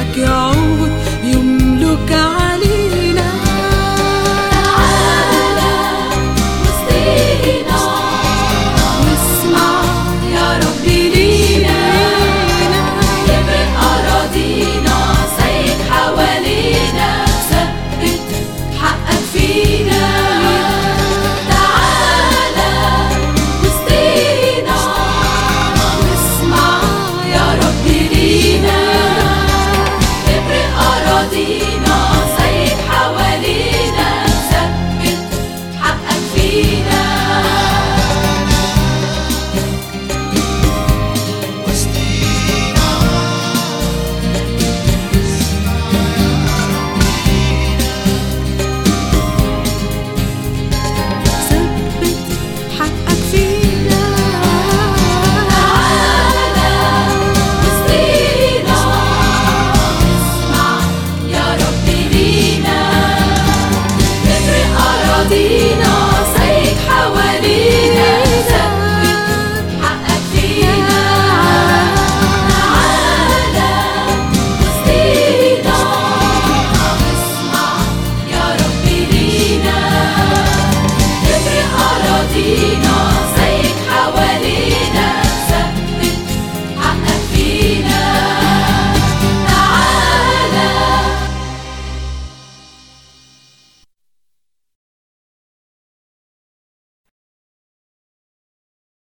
I go